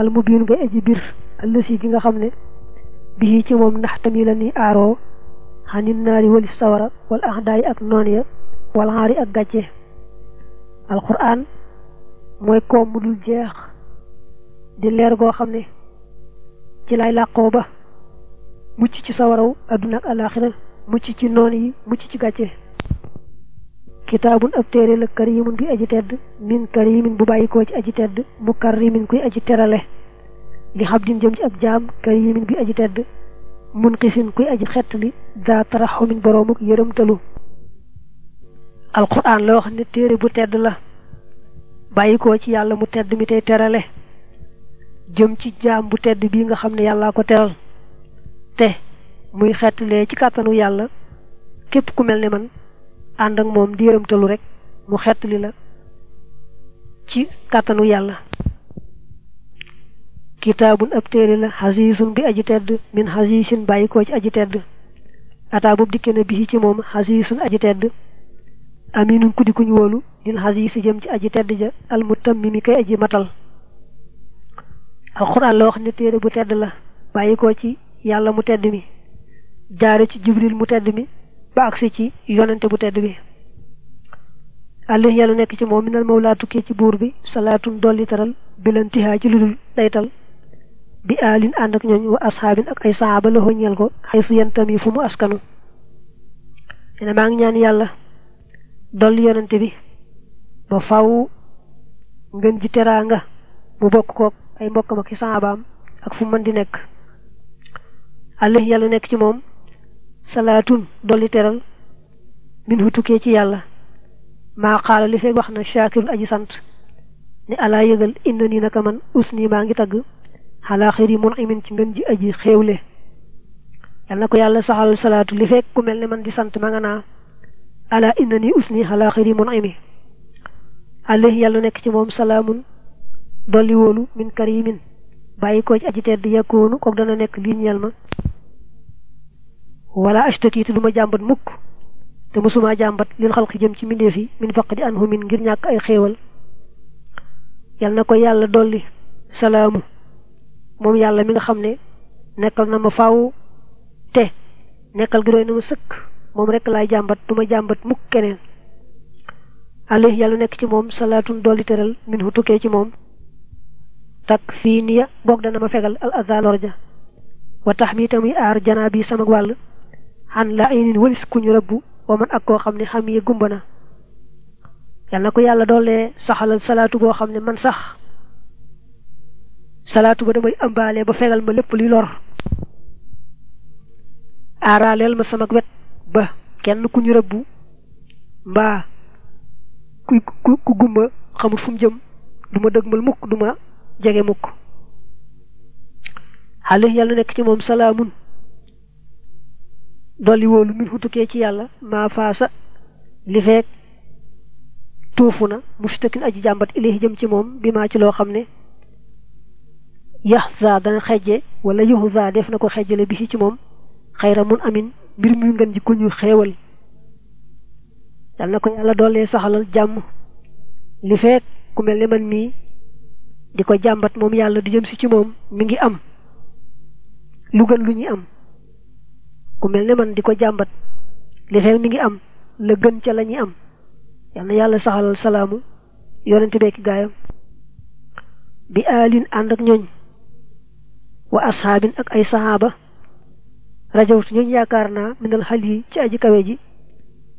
al mubiin ngay aji bir allësi gi nga xam ne bii ci moom ndax tamit la ni aaroo xanin naari wali sawara wal ahdaay ak noon ya wal xaari ak gàcce. Alquran mooy koom mu dul jeex di leer goo xam ne ci lay làqoo ba mucc ci sawaraw adduna ak alaxira mucc ci noon yi mucc ci kitaabun ab téere la karimun bi aji tedd min karimin bu bàyyikoo ci aji tedd mu karrimin kuy aji terale. Li xabdin jëm ci ab jaam karimin bi aji tedd mun xisin kuy aji xettali daa taraxumin boroomuk yërëmtalu. Alquran la wax ne téere bu tedd la bàyyikoo ci yàlla mu tedd mi tey terale. Jëm ci jaam bu tedd bii nga xam ne yàllaa ko teral. Te muy xettalee ci kàttanu yàlla képp ku mel ne man ànd ak moom di yërëmtalu rek mu xettali la ci kàttanu yàlla. Kitaabun ab téere la xasiisun bi aji tedd min xasiisin bàyyi ko ci aji tedd. Ataa boobu dikke na bii ci moom xasiisun aji tedd. Aminun ku di kuñ wóolu lil jëm ci aji tedd ja almutammimi kay aji matal. Alxuraan la wax ne téere bu tedd la bàyyi ko ci yàlla mu tedd mi. Jaare ci jibril mu tedd mi ba agsi ci yonente bu tedd bi. Àlli yàlla nekk ci moom minal mawlaa tukkee ci buur bi salaatun dolli taral bilantihaa ci ludul daytal. Bi aalin ànd ak ñooñ wa asxaabin ak ay saxaaba la ñeel ko xay su yentami fu mu askanu. Ne maa ngi ñaan yàlla dolli yonente bi ba faw ngën ji teraanga mu bokk kook ay mbokkam ak i saxaabaam ak fu mën di nekk. Àlli yàlla nekk ci moom salaatun dolli teral min hu tukkee ci yàlla maa xaala li fekk wax na aji sant ne alaa yëgal inna nii naka man us nii maa ngi tagg xalaa xëri mun imin ci ngën ji aji xéewle yal ko yàlla saxal salaatu li fekk ku mel man di sant ma nga naa alaa inna nii us nii xalaa xëri mun imi alayhi yàlla nekk ci moom salaamun dolli wóolu min karimin bàyyi ko ci aji tedd yakkoonu kook dana nekk lii ñeel ma ولا اشتكي تلوما جامبات مك تمسوما جامبات للخلق جيم سي مندي في من فقد انه من غير نياك اي خيوال يال نكو يالا دولي سلام موم يالا ميغا خامني نيكال نما فاو تي نيكال غروي نما سك موم ريك لاي جامبات توما جامبات مك كينين عليه يالا نيك سي موم صلاتون دولي ترال من هو توكي سي موم تك بوك دا نما فغال الاذان ورجا وتحميتمي ار جنابي سمك والو xan la ay nin walis kuñu rëbbu wa man ak koo xam ne xam yi gumba na ko yàlla doole saxalal salaatu boo xam ne man sax. Salaatu ba damay ëmbaale ba fegal ma lépp luy lor. Aaraaleel ma sama wet ba kenn ku ñu mbaa ku ku gumba xamul fu mu jëm du ma dëgmal mukk du ma jege mukk. Xale yàlla nekk ci moom salaamun dolli wóolu min xutukee ci yàlla maa faasa li feek tuufu na mustakin aji jàmbat ilayhi jëm ci moom bi maa ci loo xam ne yaxza dana xejje wala yuxza def na ko xejjale bi ci moom xayra mun amin mbir muy ngën ji ku ñu xéewal yal na ko yàlla doolee saxalal jàmm li feek ku mel ne man mii di ko jàmbat moom yàlla di jëm si ci moom mi ngi am lu gën lu ñuy am ku mel ne man di ko jàmbat li feek mi ngi am la gën ca la ñuy am. Yal na yàlla saxalal salaamu yonente beeki gaayam. Bi aalin ànd ak ñooñ wa asxaabin ak ay saxaaba. Rajawtu ñooñ yaakaar naa minal xal yi ci aji kawe ji.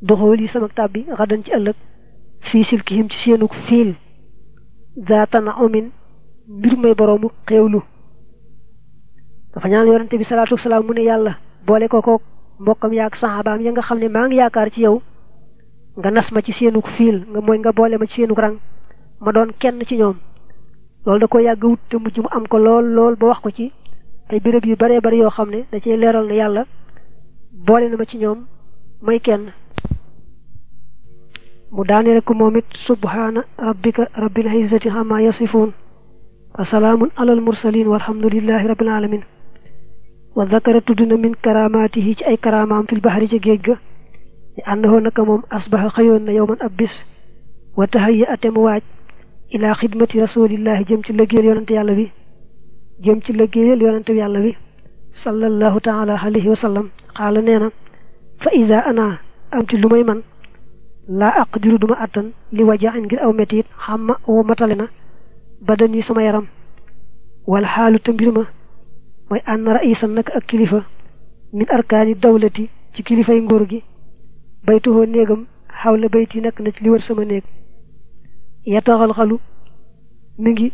Doxool sama tàbbi xadan ci ëllëg. Fii silkihim ci seenuk fiil. Zaatana omin mbir may boroomu xéewlu. Dafa ñaan yonente bi salaatu wasalaam mu ne yàlla boole ko kook mbokkam yaak saxaabaam ya nga xam ne maa ngi yaakaar ci yow nga nas ma ci seenuk fiil nga mooy nga boole ma ci seenuk rang. Ma doon kenn ci ñoom loolu da ko yàgg wut te mujj mu am ko lool lool ba wax ko ci. Ay béréb yu baree bari yoo xam ne da cee leeral ne yàlla boole na ma ci ñoom may kenn mu daane rek moom it subhaana rabbika rabbil izzati amma yasifuun wa salaamun alal mursalin. Rabbil alamin وذكر تدن من كراماته أي كرامام في البحر جيجا لأنه نكمم أصبح خيون يوما أبس وتهيأ تمواج إلى خدمة رسول الله جمت لقيل يوننت يالبي جمت لقيل يوننت يالبي صلى الله تعالى عليه وسلم. قال نينا فإذا أنا أمت لميمن لا أقدر دماء لوجع غير أو متين حما أو متلنا بدني سما يرم والحال تنبير mooy ànn raisan nag ak kilifa min arkaani dawlati ci kilifay nguur gi baytuhoo néegam xawla bayti nekk na ci li wër sama néeg yataxal xalu mi ngi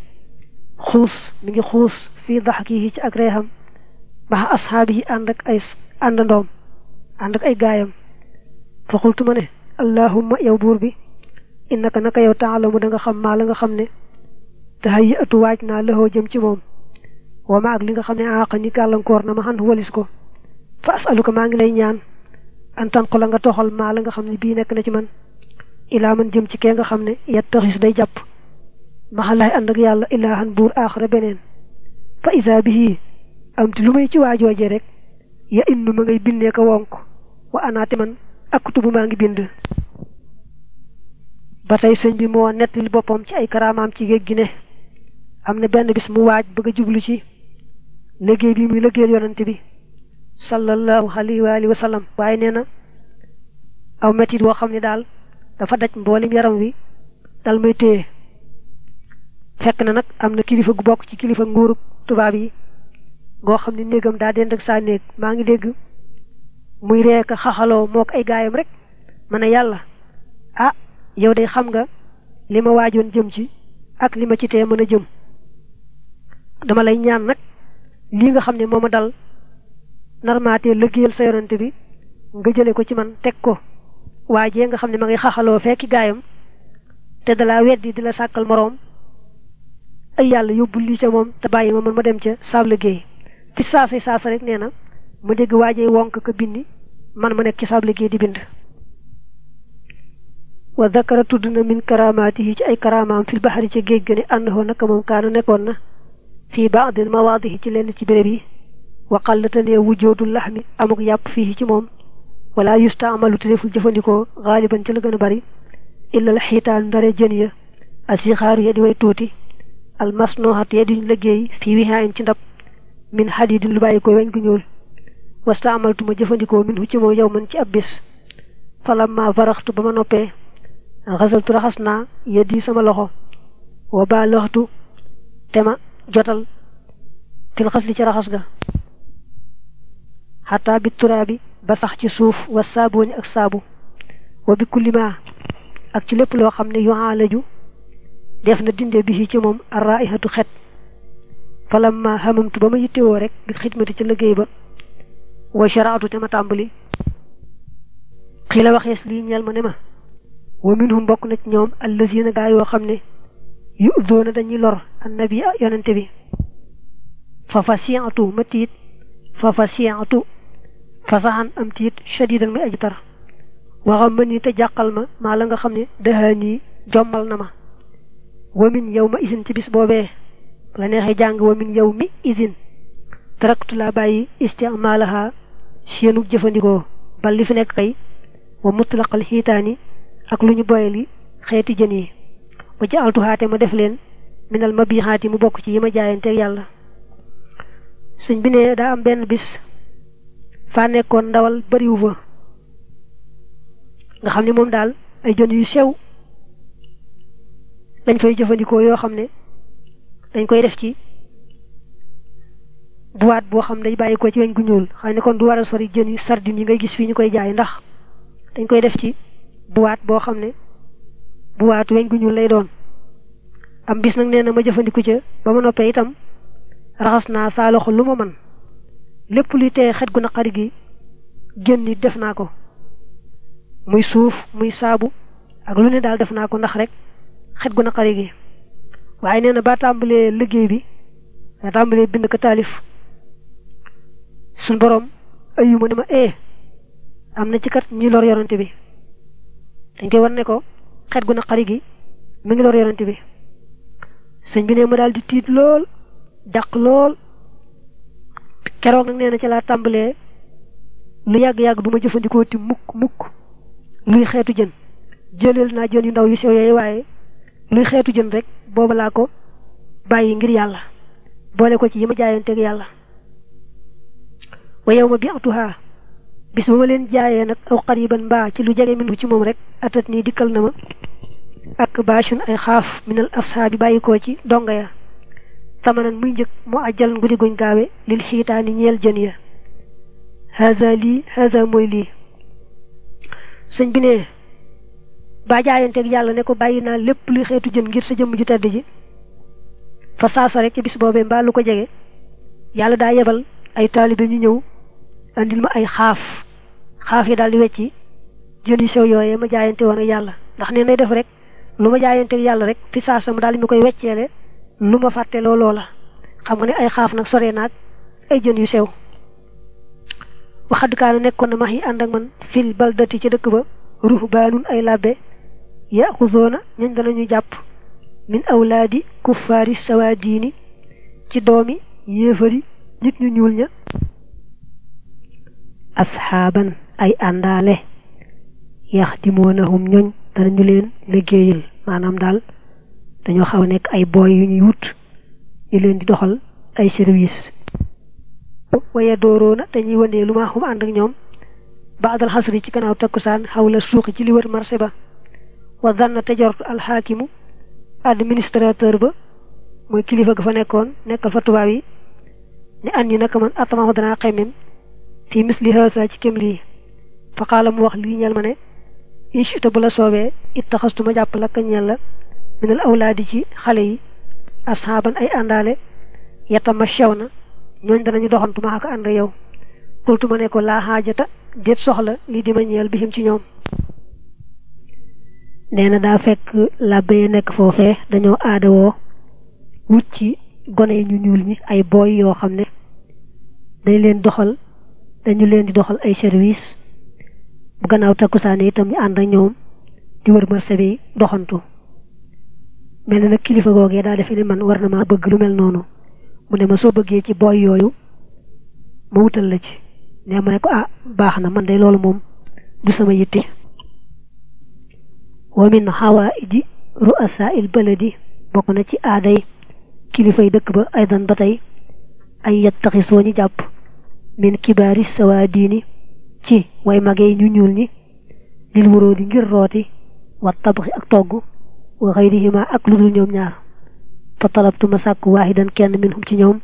xuus mi ngi xuus fii daxkihi ci ak reexam maxa asxaabi yi ànd ak ay àndandoom ànd ak ay gaayam fa ma ne allahumma yow buur bi innaka naka yow taalamu da nga xam maa la nga xam ne taxayi atu waaj naa lëxoo jëm ci moom وما أغلي خمي آقني آه، كالن كورنا ما هو لسكو فأسألك ما أغلي نيان أن تنقل أنك تخل ما لنك خمي بينك نجمن إلى من جمت كيانك خمي يتخيص دي جاب. ما هلا أنك يالا إله بور آخر بنين. فإذا به أم تلومي جوا جوا جيرك يا إنو مغي بينيك وانك. وأنا تمن أكتب ما أغلي بيند batay señ bi moo nettali boppam ci ay karaamaam ci géej gi benn bis mu waaj bëgg jublu ci liggéey bi muy liggéeyal yonante bi sallallahu alayhi wa alihi wa sallam waaye nee na aw metit woo xam ne daal dafa daj mboolem yaram wi dal may téye fekk na nag am na kilifa gu bokk ci kilifa nguurub tubaab yi goo xam ne néegam daa dend ak saa néeg maa ngi dégg muy reek xaxaloo moo ko ay gaayam rek ma ne yàlla ah yow day xam nga li ma waajoon jëm ci ak li ma ci tee mën jëm dama lay ñaan nag lii nga xam ne moo ma dal narmaatee liggéeyal sa yonante bi nga jële ko ci man teg ko waajee nga xam ne ma ngi xaxaloo fekki gaayam te dalaa weddi di la sàkkal moroom ay yàlla yóbbu lii ca moom te bàyyi ma man ma dem ca saab liggéey. fi saasa saasa rek nee na ma dégg waajee wonk ko bindi man ma nekk ci saab liggéey di bind. wa dakara tudd na min karamaatihi ci ay karamaam fil baxari ca géej ga ne kaanu nekkoon na في بعض المواضع تلين تبربي وقلت لي وجود اللحم أمك ياب فيه تموم ولا يستعمل تلف الجفنكو غالبا تلقن باري إلا الحيطان داري جنية. السيخار يدوي توتي. المصنوحة يدين لجي في وها انتنب من حديد اللبايكو وانكنيول واستعملت ما جفنكو منه تمو يوما تأبس فلما فرخت بمنوبي غزلت رخصنا يدي سملخو وبالغت تمام jotal fil xas li ci raxas ga xataa bi turaabi ba sax ci suuf wa saabooni ak saabu wa bi kullima ak ci lépp loo xam ne yuaalaju def na dinde bi ci moom arraihatu xet falamma hamamtu ba ma yittewoo rek bi xidmati ci liggéey ba wa sharaatu te ma tàmbali xii la waxees lii ñeel ma ne ma wa minhum bokk na ci ñoom allazina gaa yoo xam ne يؤذون دني لور النبي يننتبه ففسيعتو متيت. ففسيعتو فصحن أمتيت شديدا من أجدر وغمني تجاقل ما ما لنغا خمني دهاني جمال نما. ومن يوم إذن تبس بوبي. لنهي جانغ ومن يوم إذن. تركت لا باي استعمالها شينو جفنديكو. بل لفنك قي. ومطلق الحيتاني. أكلوني بويلي. خيتي جنيه. Wa jaaltuhaate ma def leen. Minal mabixaati mu bokk ci yi ma jaayanteeg yàlla. Sëñ bi ne am bis faa nekkoon ndawal bariwu fa. Nga xam ne moom daal ay jën yu sew dañ fay jëfandikoo yoo xam ne dañ koy def ci boîte boo xam day ko ci weñ gu ñuul. Xam kon du war sori jën yi sardine yi ngay gis fii ñu jaay. Ndax dañ koy def ci boîte boîte weñ gu ñuul lay doon. Am bis nag nee na ma jëfandiku ca ba ma noppee itam raxas naa saa lu ma man. Lépp luy teye xet gu naqari gi génn it def naa ko. Muy suuf muy saabu ak lu ne daal def naa ko ndax rek xet gu naqari gi. Waaye nee ba tàmbalee liggéey bi ba tàmbalee bind ko taalif suñ borom ayuma ne ma ee am na ci kat lor bi. Dañ koy ne ko xet gu naqari gi mi ngi lor yonante bi. Sëñ bi ne ma daal di tiit lool jàq lool. Keroog nag nee na ci laa tàmbalee lu yàgg-yàgg du ma jëfandikoo ti mukk mukk luy xeetu jën. Jëleel naa jën yu ndaw yu sew yooyu waaye luy xeetu jën rek booba laa ko bàyyi ngir yàlla boole ko ci yi ma jaayanteeg yàlla. Wa yow ma bi atuha bis ba ma leen jaayee nag aw qariban mbaa ci lu jege minhu ci moom rek atat nii dikkal na ma ak baachun ay xaaf minal ashaabi bàyyi koo ci donga ya tamanan muy njëkk moo ajjal ngudi guñ gaawe lil xiitaani ñeel jën ya haza lii haza mooy lii sëñ bi ne baa jaayanteeg yàlla ne ko bàyyi naa lépp luy xeetu jën ngir sa jëmm ju tedd ji fa saasa rek bis boobee mbaa lu ko jege yàlla daa yebal ay taalibe ñu ñëw andil ma ay xaaf xaaf yi daal di wecci yu sew yooyee ma jaayante woon ak yàlla. Ndax ne nay def rek lu ma jaayanteeg yàlla rek fi saasa mu daal di koy wecceele lu ma fàtte looloo la xam nga ne ay xaaf nag sore naag ay jën yu sew. Waxad nekkoon na max yi ànd ak man fil baldati ci dëkk ba ruhbaanun ay labbe yaxuzoona ñañ danañu jàpp min awlaadi kuffaari sawaadiini ci doomi yéefari nit ñu ñuul ña ay àndaale yaxdimoonahum ñooñ danañu leen liggéeyal. Maanaam daal dañoo xaw nekk ay booy yu ñuy wut ñu leen di doxal ay service. Waye dooroona dañuy wëndee lu xum ànd ak ñoom. Baadal xasri ci gannaaw takkusaan xawla suuqi ci li wër marché ba. Wa danna te jortu alxaakimu administrateur ba mooy kilifa ga fa nekkoon nekkal fa tubaab ne an yi naka man atamaxu danaa xemmem fii misli ci fa qaala mu wax lii ñel ma ne inchita bu la soobee ittaxastuma jàpp la ka ñel la minal awlaadi ci xale yi ashaaban ay àndaale yatama chew na ñooñ danañu doxantu ma ak ànd yow. Xultu ma ne ko laa xaajata déet soxla lii di ma ñeel bihim ci ñoom. Nee na daa fekk làbbe yi nekk foofee dañoo aadawoo wut ci gone ñu ñuul ñi ay booy yoo xam dañ leen doxal dañu leen di doxal ay service bu gannaaw takkusaan itam ñu ànd ak ñoom di wër marché bi doxantu mel na nag kilifa googee daa defe ne man war na maa bëgg lu mel noonu mu ne ma soo bëggee ci booy yooyu ma wutal la ci ne ma ne ko ah baax na man de loolu moom du sama yitte wa min xawaaiji ru'asa il baladi bokk na ci aaday kilifay dëkk ba aydan ba tey ay yattaxisoo ñi jàpp min kibaari sawaadiini ci way magee ñu ñuul ñi lil wuróo di ngir rooti wa tabaxi ak togg wa xayrihima ak lu dul ñoom ñaar. Fa talabtu ma sàkku waaxidan kenn minhum ci ñoom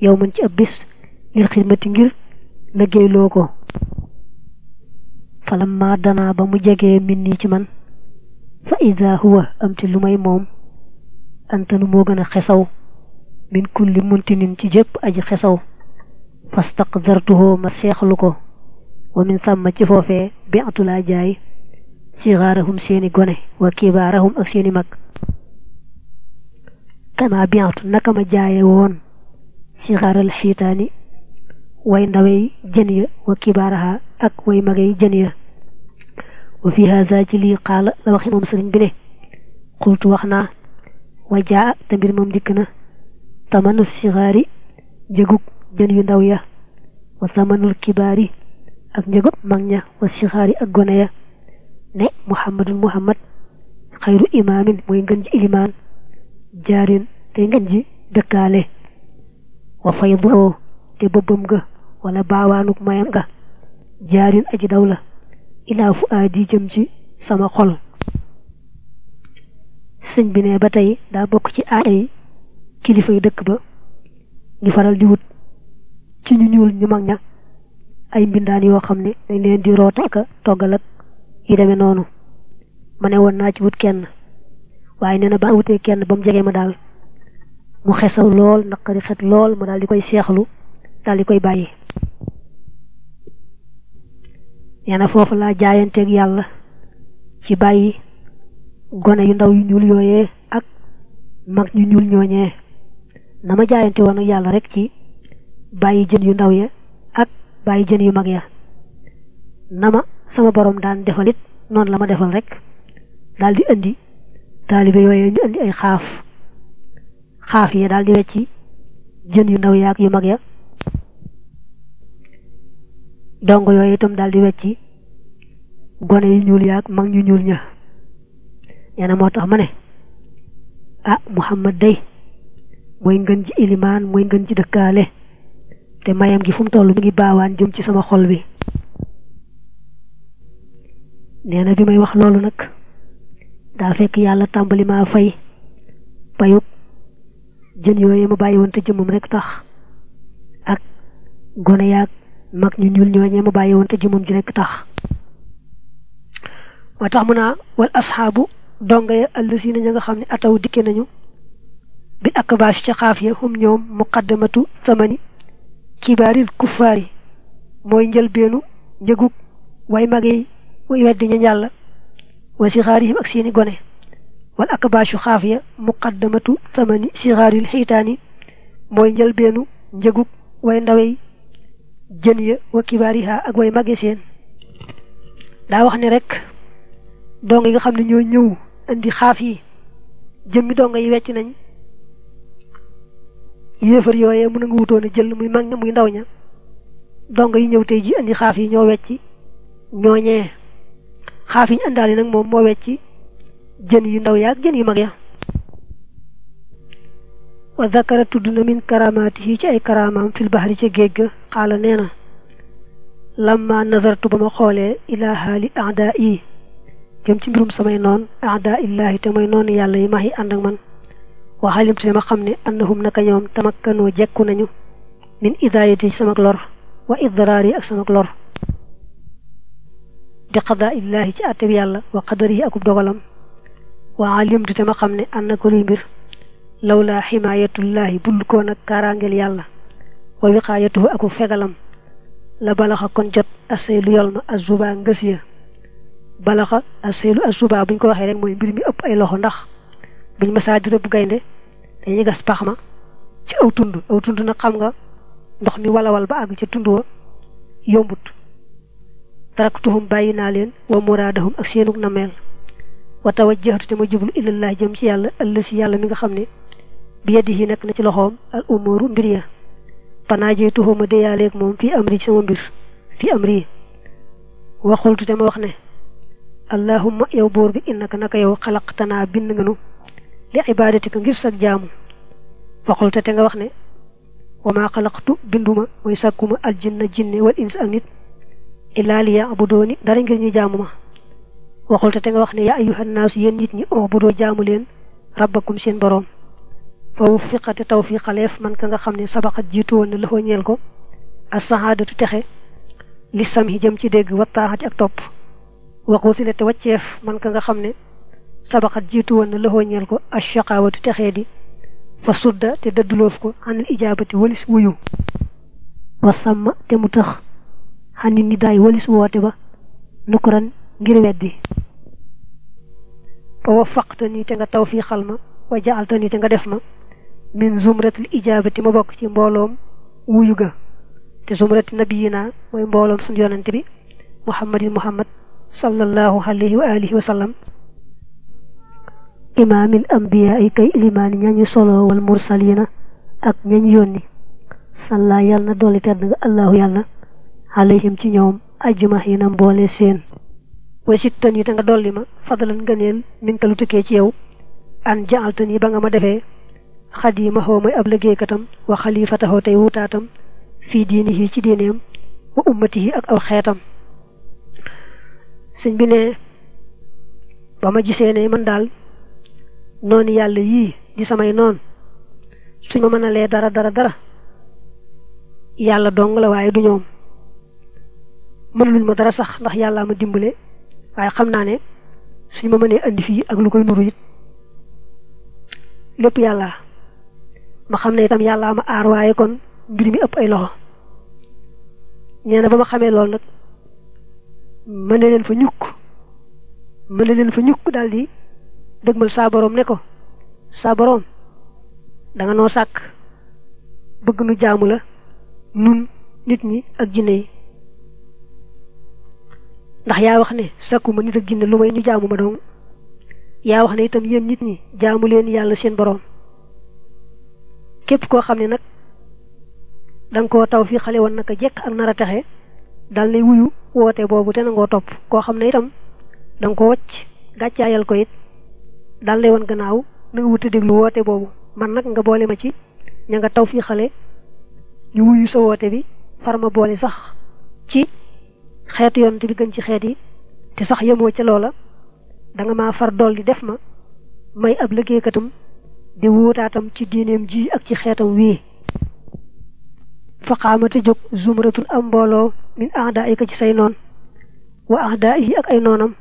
yow man ci ab bis lil xidmati ngir ko. Falamma danaa ba mu jegee min nii ci man fa ida huwa am ci lu may moom antanu moo gën a xesaw min kulli muntinin ci jëpp aji xesaw fastaqdartuhoo ma ko ومن ثم تفوفي بعت لا جاي. صغارهم سيني غني وكبارهم أسيني مك. كما بعت نكما جاي وون. صغار الحيتاني وين دوي جنيا وكبارها أك وي مغي جنيا وفي هذا جلي قال لوخي ممسلين بني. قلت وخنا وجاء تمير ممدكنا تمن الصغاري جغوك جنيو داويا وثمن الكبار ak njëgub mag ña wa sigaari ak gone ya ne muhammadun muhammad xayru imaamin mooy ngën ji ilimaan jaarin te ngën ji dëkkaale. Wa fayduhoo te bëbbam ga wala baawaanuk mayam ga jaarin aji daw la ilaa fu aadi jëm ci sama xol. Sëñ bi ne ba tey daa bokk ci aaday kilifa dëkk ba ñu faral di wut ci ñu ñuul ñu mag ña ay mbindaan yoo xam ne dañ leen di roota ak toggal ak yi demee noonu. Ma ne woon naa ci wut kenn. Waaye nee na ba wutee kenn ba mu jege ma daal mu xesaw lool naqari xet lool ma daal di koy seexlu daal di koy bàyyi. Nee na foofu laa jaayanteeg yàlla ci bàyyi gone yu ndaw yu ñuul yooyee ak mag ñu ñuul ñooñee. Na ma jaayante woon ak yàlla rek ci bàyyi jën yu ndaw ya ak bàyyi jën yu mag ya. Na ma sama borom daan defal it noonu la ma defal rek. Daal di indi taalibe yooyee ñu indi ay xaaf. Xaaf yi daal di wecci jën yu ndaw ya ak yu mag ya. Dongo yooyu itam daal di wecci gone yu ñuul ya ak mag ñu ñuul ña. Moo ah Muhammad day mooy ngën ji ilimaan mooy ngën ji dëkkaale te mayam gi fu mu toll mi ngi baawaan ci sama xol bi nee na bi may wax loolu nag daa fekk yàlla tàmbali maa fay payuk jën yooyu ma bàyyi woon te jëmmam rek tax ak gone yaag mag ñu ñuul ñooñee ma bàyyi woon te ji rek tax. Moo tax wal asxaabu donga ya allësina nga xam ataw dikke nañu bi akbaas ca xaaf ya hum ñoom muqaddamatu samani kibaaril kuffaari mooy njëlbeenu njëgug way mag yi way weddi ña wa sixaarihim ak seeni gone. Wal akbaashu xaaf ya muqaddamatu samani sixaaril xiitaani mooy njëlbeenu njëgug way ndawey jën ya wa kibaariha ak way mage seen. Daa wax ne rek donga yi nga xam ne ñoo ñëw indi xaaf yi donga yi nañ yéefar yooyee mën a nga wutoon a jël muy mag ña muy ndaw ña. Donga yi ñëw tey ji indi xaaf yi ñoo wecci. Ñooñee xaaf yi ñu nag moom moo jën yu ndaw ya ak jën yu mag ya. Wa zakara tudd na min karamaatihi ci ay fil bahri ca géej ga. Xaala nee na lamma nazartu ba ma xoolee ilaa haali aada yi jëm ci mbirum samay noon aada illahi te mooy noonu yàlla yi max ànd ak man وحالمت لما خمني أنهم نكيهم تمكنوا جاكونا من إذايتي سمك لور وإضراري أسمك لور بقضاء الله جاءتبي الله وقدره أكب دغلم وعلمت لما خمني أن كل بر لولا حماية الله بلكونا كارانجل يالله ووقايته أكو فغلم. لبلغ كون جات أسيل يلنا الزبان غسيه بلغ أسيل الزبان بن كو خيرك موي بيرمي اوب أي لوخو buñ masaa di rëbb gaynde dañuy gas pax ma ci aw tund aw tund nag xam nga ndox mi walawal ba àgg ca tund wa yombut taraktuhum bàyyi naa leen wa muraadahum ak seenug nameel wa tawajjahtu te ma jublu ilallah jëm ci yàlla ëllësi yàlla mi nga xam ne bi yadihi nekk na ci loxoom al umuru mbir ya panaajeetuhu ma deyaaleeg moom fii amri ci sama mbir fii amri waxultu te ma wax ne allahumma yow buur bi innaka naka yow xalaqtanaa bind nga nu li ibadatika ngir sag jaamu. Waxultu te nga wax ne wa maa xalaqtu binduma mooy sàkkuma aljinna jinne wal ins ak nit illaa li yaabudooni dara ngir ñu jaamu ma. Waxultu te nga wax ne yaa ayyuhan naasu yéen nit ñi ubudoo jaamu leen rabbakum seen boroom. Fa wuffiqate tawfiqaleef man ka nga xam ne sabaxat jiitu woon na loxoo ñeel ko. As sahaadatu texe li sam jëm ci dégg wattaaxati ak te man ka nga سبقت جيتو وأنا لهو نيالكو الشقاوة تتخيدي فصد تددلوفكو عن الإجابة وليس ويو. وصم تمتخ عن نداي وليس واتبا نكرا غير ودي فوفقتني تنغ توفيق الما وجعلتني تنغ دفما من زمرة الإجابة مباكتي مبولوم ويوغا تزمرة نبينا ويمبولوم سنديونا محمد محمد صلى الله عليه وآله وسلم. Imaamil ambiyaa yi kay ilimaani ñañu solo wal mursalina ak ñañu yónni salla yàlla na dolli tedd nga allahu yàlla alayhim ci ñoom ajmahiina mboole seen. Way sittan yi nga dolli ma fadalan ngëneel min ka lu tukkee ci yow. An jaaltan yi ba nga ma defee xadima xoo ab wa xalifataxoo tey wutaatam fii diinihi ci wa ummatihi ak aw xeetam. Sëñ bi ne man noonu yàlla yii di samay noon suñ ma mën a lee dara dara dara yàlla dong la waaye du ñoom mënuluñ ma dara sax ndax yàllaa ma dimbale waaye xam naa ne suñ ma mënee andi fii ak lu koy nuru it lépp yàlla ma xam ne itam yàllaa ma aar waaye kon mbir mi ëpp ay loxo. Nee na ba ma xamee loolu nag. Mën ne leen fa ñukk. Mën ne leen fa ñukk daal di dëgmal saa boroom ne ko saa boroom danga noo sàkk bëgg nu jaamu la. Nun nit ñi ak jinne yi. Ndax yaa wax ne nit ak jinne lu may ñu jaamu ma dong. Yaa wax ne itam yéen nit ñi jaamu leen yàlla seen boroom képp koo xam ne nag danga koo taw fii xale woon naka jekk ak texe dal nay wuyu woote boobu te nangoo topp. Koo xam ne itam danga ko wacc gàccaayal ko it dal lay woon gannaaw na nga wuta déglu woote boobu. Man nag nga boole ma ci ña nga taw fii xale ñu wuyu sa woote bi farma boole sax ci xeetu yonent bi gën ci xeet yi. Te sax yemoo ca loola da nga maa far dolli def ma may ab liggéeykatam di wuutaatam ci diineem ji ak ci xeetam wii faqaamate jóg zumratun am mbooloo min ahdaa ika ci say noon wa ahdaa yi ak ay noonam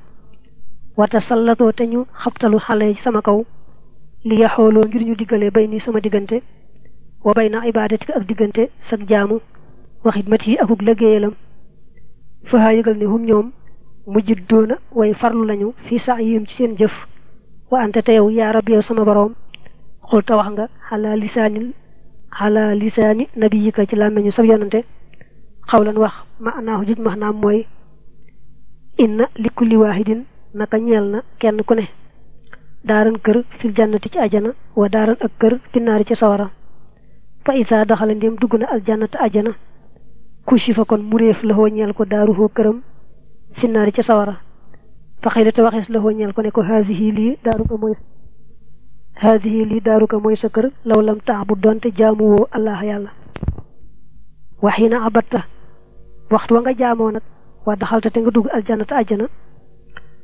wata sallatoo te xabtalu xale ci sama kaw li yaxooloo ngir ñu diggale bay sama diggante wa bay na ibaadatika ak diggante sag jaamu wa xidmat yi akuk liggéeyalam fahaa yëgal ne hum ñoom mujjit doona way farlu lañu fii saa yim ci seen jëf wa ante te yaa rab yow sama boroom xulta wax nga xalaa lisaanil xalaa lisaani nabiyika ci làmmeñu sab yonante xawlan wax ma anaahu juj max mooy inna li kulli waahidin naka ñeel na kenn ku ne daaran kër fil jannati ci ajana wa daaran ak kër finnaari ci sawara fa isaa daxala ndéem dugg na aljannata ajana kushi fa kon muréef la hoo ñeel ko daaruhoo këram finnaari ci sawara fa xëy te waxees la hoo ñeel ko ne ko haasihi lii daaru ko mooy haadihi lii daaru ko mooy sa kër law lam taax bu doonte jaamuwoo allah yàlla waxiina abatta waxtu wa nga jaamoo nag waa daxalta te nga dugg aljannata ajjana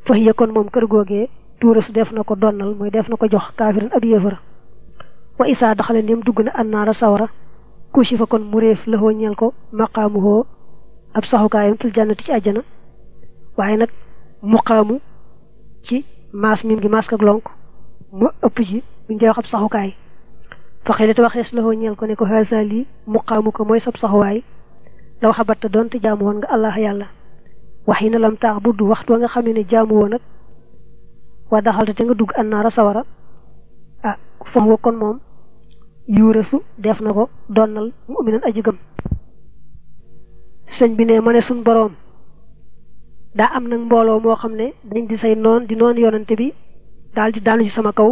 fa hiya kon moom kër googee tuuras def na ko donnal mooy def na ko jox kaafirin ab yéefara wa isaa daxale ndéem dugg na annaara sawara kushi fa kon muréef la hoo ñeel ko maqaamuhoo ab saxukaayam fil jannati ci ajjana waaye nag muqaamu ci maas mim gi maas ak lonk mu ëpp ji buñ dee wax ab fa xëy te waxees la ñeel ko ne ko haasa lii muqaamu ko mooy sab saxuwaay. Law xabatta doonte jaamu woon nga allah yàlla wax yi na lam taax buddu waxtu wa nga xam ne jaamu woon nag waa daxalte te nga dugg annaara sawara. Ah wa kon moom yuurasu def na ko donnal mu'minan aji gëm. Sëñ bi ne ma ne suñ boroom daa am nag mbooloo moo xam ne dañ di say noon di noon yonante bi daal di daanu ci sama kaw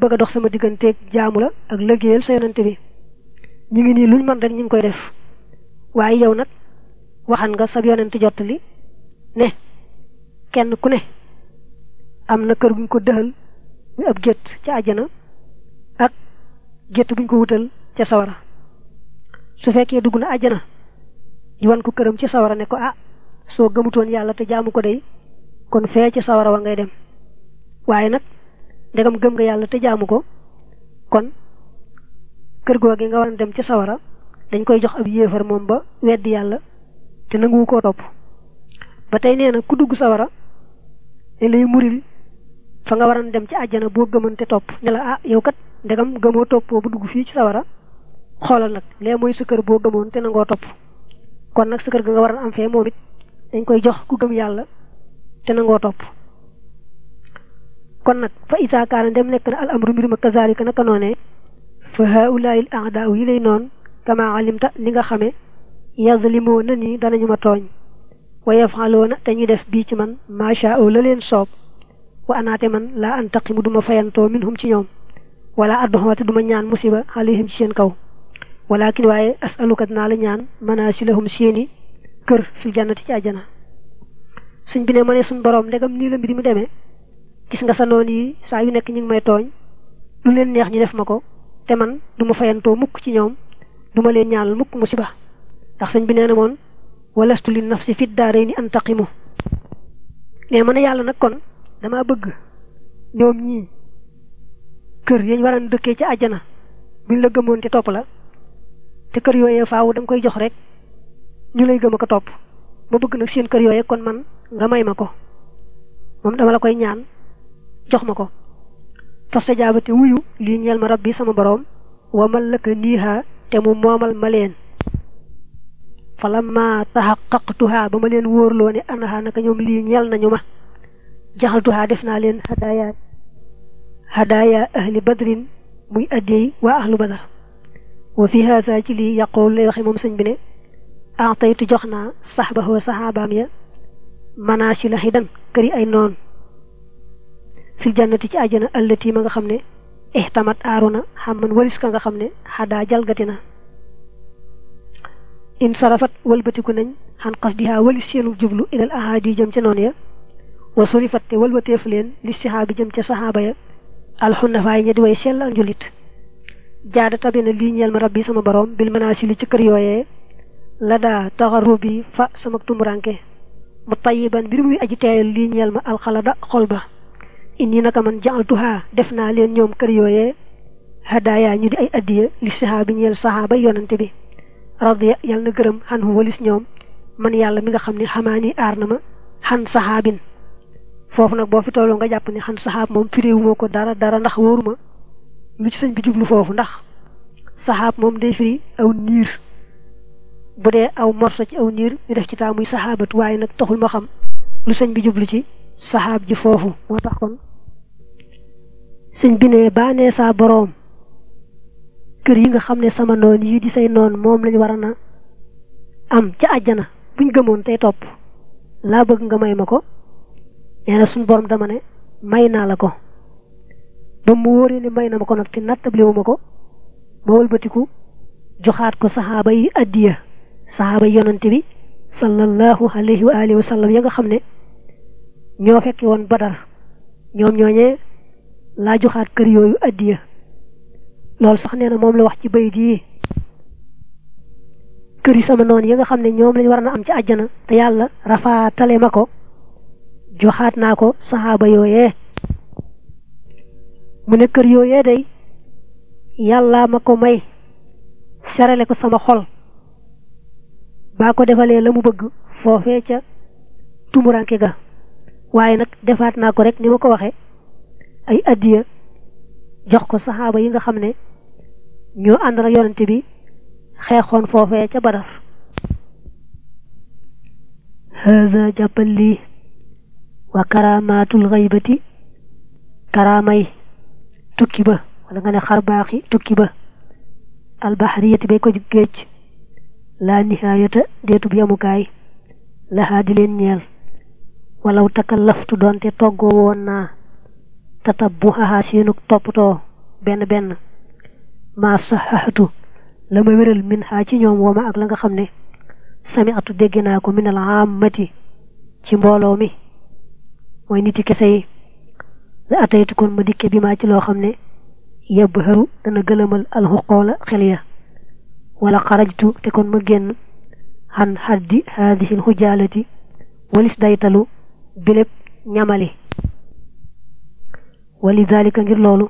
bëgg dox sama digganteeg jaamu la ak liggéeyal sa yonante bi. Ñu ngi nii luñ man rek ñu ngi koy def. Waaye yow nag waxan nga sab yonante jottali ne kenn ku ne am na kër guñ ko dëxal muy ab gétt ca àjjana ak gétt buñ ko wutal ca sawara. Su fekkee dugg na àjjana ñu wan ko këram ci sawara ne ko ah soo gëmutoon yàlla te jaamu ko day kon fee ci sawara wa ngay dem. Waaye nag ndegam gëm nga yàlla te jaamu ko kon kër googe nga war dem ci sawara dañ koy jox ab yéefar moom ba weddi yàlla te nanguwu koo topp. Ba tey nee na ku dugg sawara lay muril fa nga waroon dem ci àjjana boo gëmante topp. Ne la ah yow kat ndegam gëmoo toppoo bu dugg fii ci sawara xoolal nag lee mooy sa kër boo gëmoon te nangoo topp. Kon ga nga waroon am fee moom it dañ koy jox ku gëm yàlla te nangoo topp. Kon nag fa isaa kaana dem nekk na al amru mbir ma kazalika naka noonee fa haulaai l aadaaw yi lay noon kama alimta ni nga xame yazlimoo na ni danañu ma tooñ. Wa yafaloona te ñu def bii ci man macha allah la leen soob. Wa anaate man laa antaqimu duma fayantoo minhum ci ñoom. Wala adduxamate duma ñaan musiba alayhim ci seen kaw. Walakin waaye asaluka dinaa la ñaan manasilahum seeni kër fil jannati ci àjjana. Suñ bi ne ma ne suñ boroom ndegam nii la mbir mi demee. Gis nga sa noon yi saa yu nekk ñu may tooñ. Lu leen neex ñu def ma ko. Te man duma fayantoo mukk ci ñoom. Duma leen ñaanal mukk musiba ndax sëñ bi nee na moon walastu li nafsi fit daarayni antaqimu ne ma ne yàlla nag kon dama bëgg ñoom ñii kër yañ war a dëkkee ci àjjana buñ la gëmoon te topp la te kër yooyee faaw da nga koy jox rek ñu lay gëm ko topp. Ma bëgg nag seen kër yooyee kon man nga may ma ko. Moom dama la koy ñaan jox ma ko. Wuyu lii ñeel ma rabbi sama boroom wa mallaka niiha te mu leen falamma taxaqaqtuha ba ma leen wóorloo ne anaha naka ñoom lii ñeel nañu ma jaxaltuha def naa leen hadaaya hadaaya ahli badrin muy addiyey waa ahlu badar. Wa fi haasa ci lii yaqool lay waxe moom sëñ bi ne ataytu jox naa saxbahoo saxaabaam ya manaasi la xidan këri ay noon. Fil jannati ci àjjana allati ma nga xam ne ihtamat aaruna xam man walis ka nga xam ne xadaa jalgati na in sarafat walbatiku nañ xan qasdiha walis seenu jublu ilal ahadi jëm ca noon ya wa surifat te walbateef leen li sihaabi jëm ca saxaaba ya alxunafaay ña di way sell ak njulit jaada tabina lii ñeel ma rabbi sama borom bil manasili ci kër yooyee la daa taxaru bi fa sama tumuranke mu tayiban mbir muy aji teeyal lii ñeel ma alxalada xol ba inni naka man jaaltuha def naa leen kër yooyee hadaaya ñu di ay addiya li sahaabi ñeel sahaaba yonante bi radiya yàlla na gërëm xan hu walis ñoom. Man yàlla mi nga xam xamaani aar na ma. Xan sahaabin foofu nag boo fi nga jàpp ne xan sahaab moom firéewu moo ko dara dara ndax wóoruma. Lu ci sëñ bi jublu foofu ndax sahaab moom day firi aw niir. Bu dee aw morso ci aw niir ñu def ci taa muy sahabat waaye nag taxul ma xam lu sëñ bi jublu ci sahaab ji foofu. Moo tax kon sëñ bi ne saa boroom kër yi nga xam sama noon yi di say noon moom lañ war a am ca àjjana. Buñ gëmoon tey topp laa bëgg nga may ma ko? Nee na suñ borom dama ne may naa la ko. Ba mu wóoree ne may na ma ko nag te nattabliwu ma ko ma wëlbatiku joxaat ko saxaaba yi addiya saxaaba yonante bi sallallahu alayhi wa alihi wa sallam ya nga xam ne ñoo fekke woon badar. Ñoom ñooñee laa joxaat kër yooyu addiya loolu sax nee na moom la wax ci bayit yi. Kër yi sama noonu yi nga xam ne ñoom lañ war na am ci àjjana te yàlla rafaatale ma ko joxaat naa ko saxaaba yooyee. Mu ne kër yooyee day yàlla ma ko may serale ko sama xol. Baa ko defalee la mu bëgg foofee ca tumuranke ga. Waaye nag defaat naa ko rek ni ma ko waxe ay addiya jox ko saxaaba yi nga xam ne ñoo ànd ak yonante bi xeexoon foofee ca badar. Haza jàppal lii wa karamaatul xaybati karaamay tukki ba wala nga ne xarbaaxi tukki ba. Albaxriyati bay ko géej laa nihaayata deetub yamukaay laxaa di leen ñeel. Walaw takallaftu doonte toggoo woon naa tatabbuhaha seenuk toppatoo benn benn. Maa saxaxatu la ma wéral min xaa ci ñoom woma ak la nga sami atu dégg ko min al aamati ci mbooloo mi. Mooy niti kese yi. La ataytu kon ma dikke bi maa ci loo xam ne yebb xëru dana gëlëmal ya. Wala xarajtu te kon ma génn xan xaddi haadihi alxujaalati walis daytalu biléb ñamali wali dalika ngir loolu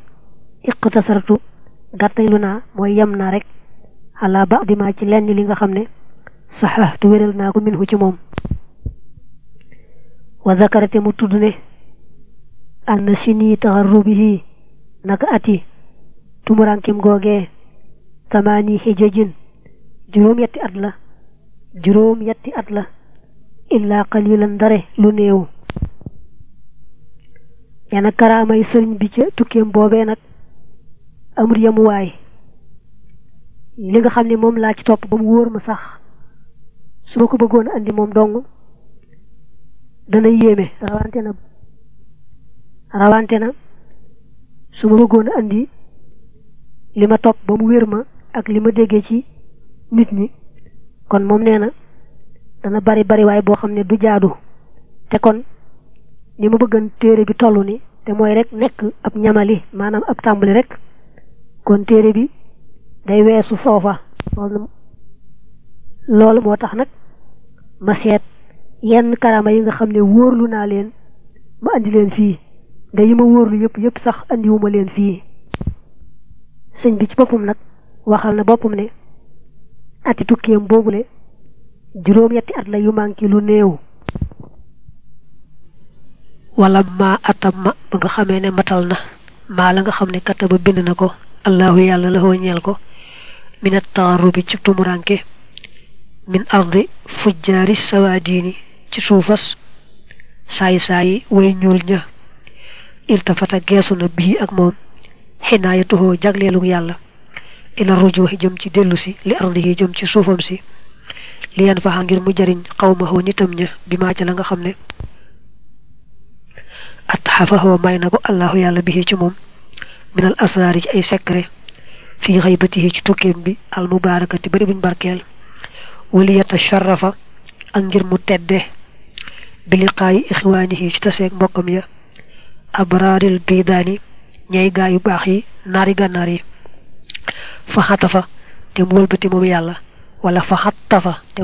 iqtasartu gàttaylu naa mooy yem naa rek xalaa ba di maa ci lenn li nga xam ne saxaxtu wéral naa ko minhu ci moom wa zakarate mu tudd ne ann sini taxarrubihi naka ati tumurankim googee tamaani xijajin juróom yetti at la juróom yetti at la illaa qalilan dare lu néew yana karaamay sëriñ bi ca tukkeem boobee nag amul yemuwaay li nga xam ne moom laa ci topp ba mu wóor ma sax su ko bëggoon andi moom dong. Dana yéeme rawante na rawante na su ma bëggoon andi. Li ma ba mu ma ak li ma déggee ci nit ñi kon moom nee na. Dana bari bari waay boo xam ne du jaadu te kon ni ma bëggan téere bi toll ni te mooy rek nekk ab ñamali maanaam ab tàmbali rek kon téere bi day weesu foofa. Loolu moo tax nag ma seet yenn karama yi nga xam ne wóorlu naa leen ma andi leen fii. Yi ma wóorlu sax leen fii. Sëñ bi ci boppam nag waxal na boppam ne ati tukkiyam boobule juróom-ñetti at la yu lu néew wala ma atam ba nga xamee ne matal na. Maa la nga xam ne kataba bind na ko. Allahu yàlla la ñeel ko. Taarubi ci tumuranke. Min ardi fujjaari sawaadiini ci suufas. Saayi saayi way ñuul ña. Iltafata geesu na bii ak moom. Xinaayatuhoo jagleelug yàlla. Ila rujuuxi jëm ci dellu si li ardihi jëm ci suufam si. Li yan faxa ngir mu jariñ xawmahoo nitam ña bi maa la nga xam اتحفه ماي نكو الله يالا بيه تي موم من الأسرار أي سكري في غيبته تي توكيم بي المباركة تي بري بن باركيل. وليت الشرف ان غير مو تيد بلقاء إخوانه تي تسيك بوكم يا. أبرار البيداني ني غاي باخي ناري غناري. فحتفا تي مولبتي موم يالا. ولا فحتفا تي